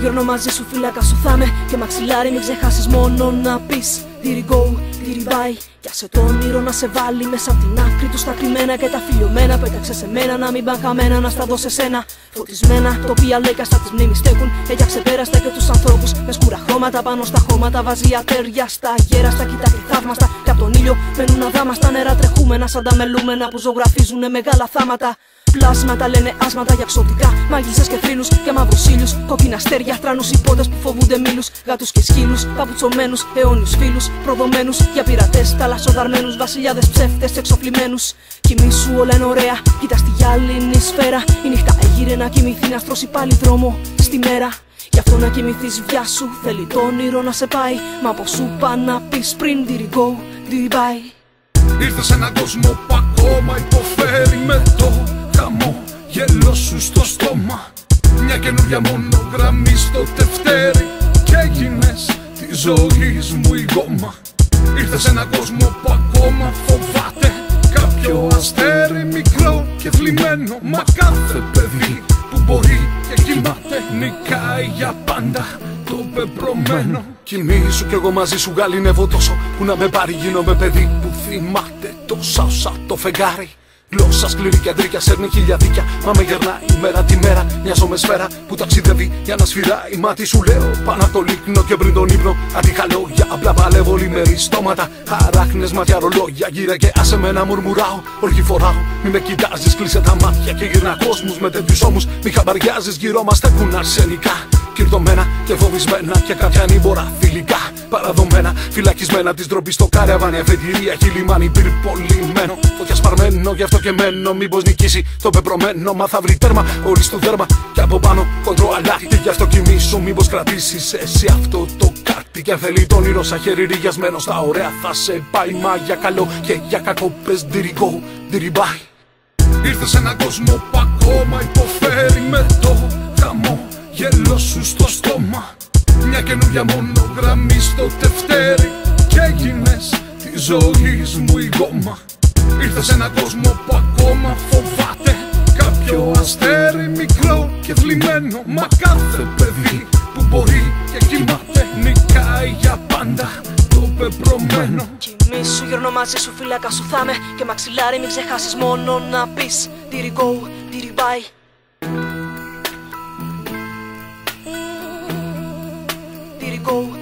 γύρνω μαζί σου φύλακα σου θα Και μαξιλάρι μην ξεχάσεις μόνο να πεις. Did it go, did it buy Κι άσε το όνειρο να σε βάλει μέσα από την άκρη του στα κρυμμένα Και τα φιλιωμένα. Πέταξε σε μένα να μην πάνε καμένα να στα δω σε σένα. Φωτισμένα τοπία λέει στα τις μνήμεις στέκουν. Έγια ξεπέραστα και τους ανθρώπους με σκούρα χρώματα πάνω στα χώματα. Βάζει ατέρια στα γέραστα κοιτά και θαύμαστα. Και από τον ήλιο μένουν αδάμαστα νερά τρεχούμενα σαν τα μελούμενα που ζωγραφίζουν μεγάλα θάματα Πλάσματα λένε άσματα για ξωτικά. Μάγισσε και θρύλου και μαύρους ήλιους. Κόκκινα αστέρια, τρανού υπότε που φοβούνται μήλους. Γάτους και σκύλους, παπουτσωμένους, αιώνιους φίλους. Προδομένους για πειρατές, θαλασσοδαρμένους. Βασιλιάδες ψεύτες εξοπλισμένου. Κοιμήσου όλα είναι ωραία, κοίτα στη γυάλινη σφαίρα. Η νύχτα έγειρε να κοιμηθεί, να στρώσει πάλι δρόμο στη μέρα. Γι' αυτό να κοιμηθείς βιά σου, θέλει το όνειρο να σε πάει. Μα πώ σου πά να πεις πριν, did it go, did it buy. Ήρθες σε έναν κόσμο που ακόμα καινούργια μονογραμμή στο τευτέρι Κι έγινες τη ζωής μου η γόμα. Ήρθες σε έναν κόσμο που ακόμα φοβάται. Κάποιο αστέρι μικρό και θλιμμένο Μα κάθε παιδί που μπορεί και κοιμάται Νικάει για πάντα το πεπρωμένο. Κοιμήσου κι εγώ μαζί σου γαλινεύω τόσο Που να με πάρει γίνομαι παιδί που θυμάται Τόσα όσα το φεγγάρι Γλώσσα σκληρή και αντρίκια σέρνει χίλια δίκια. Μα με γερνάει μέρα τη μέρα. Μοιάζω με σφαίρα που ταξιδεύει για να σφυράει. Μάτι σου λέω πάνω από το λίκνο και πριν τον ύπνο. Αντίχα λόγια, απλά παλεύω λιμερή στόματα. Αράχνε μάτια ρολόγια γύρε και άσε με να μουρμουράω. Ορχή φοράω, μη με κοιτάζεις, κλείσε τα μάτια και γυρνά κόσμους με τέτοιους ώμους. Μη χαμπαριάζεις γύρω μας στέκουν αρσενικά. Κυρτωμένα και φοβισμένα και κάποια ανήμπορα φιλικά. Παραδομένα, φυλακισμένα της ντροπής στο καραβάνι. Αφεντηρία, χειλιμάνι, πυρπολιμένο. Φωτιά σπαρμένο, γι' αυτό και μένω. Μήπως νικήσει το πεπρωμένο. Μα θα βρει τέρμα, χωρί του δέρμα. Και από πάνω κοντρό αλάτι. Γι' αυτό κοιμήσω, μήπως κρατήσεις εσύ αυτό το κάτι. Και αν θέλει το όνειρο σαν χέρι ρηγιασμένο στα ωραία θα σε πάει. Μα για καλό και για κακό πες ντυρικό, ντυριμπάει. Ήρθε σε έναν κόσμο που ακόμα υποφέρει με το χαμό γέλο σου στο στόμα Μια καινούργια μονογραμμή στο τευτέρι Κι έγινες τη ζωής μου η γόμα. Ήρθες σε έναν κόσμο που ακόμα φοβάται. Κάποιο αστέρι μικρό και θλιμμένο Μα κάθε παιδί που μπορεί και κοιμάται Νικάει για πάντα το πεπρωμένο. Κοιμήσου γυρνώ μαζί σου φύλακα σου θάμε Και μαξιλάρι μην ξεχάσεις μόνο να πεις. Did it go, did it buy go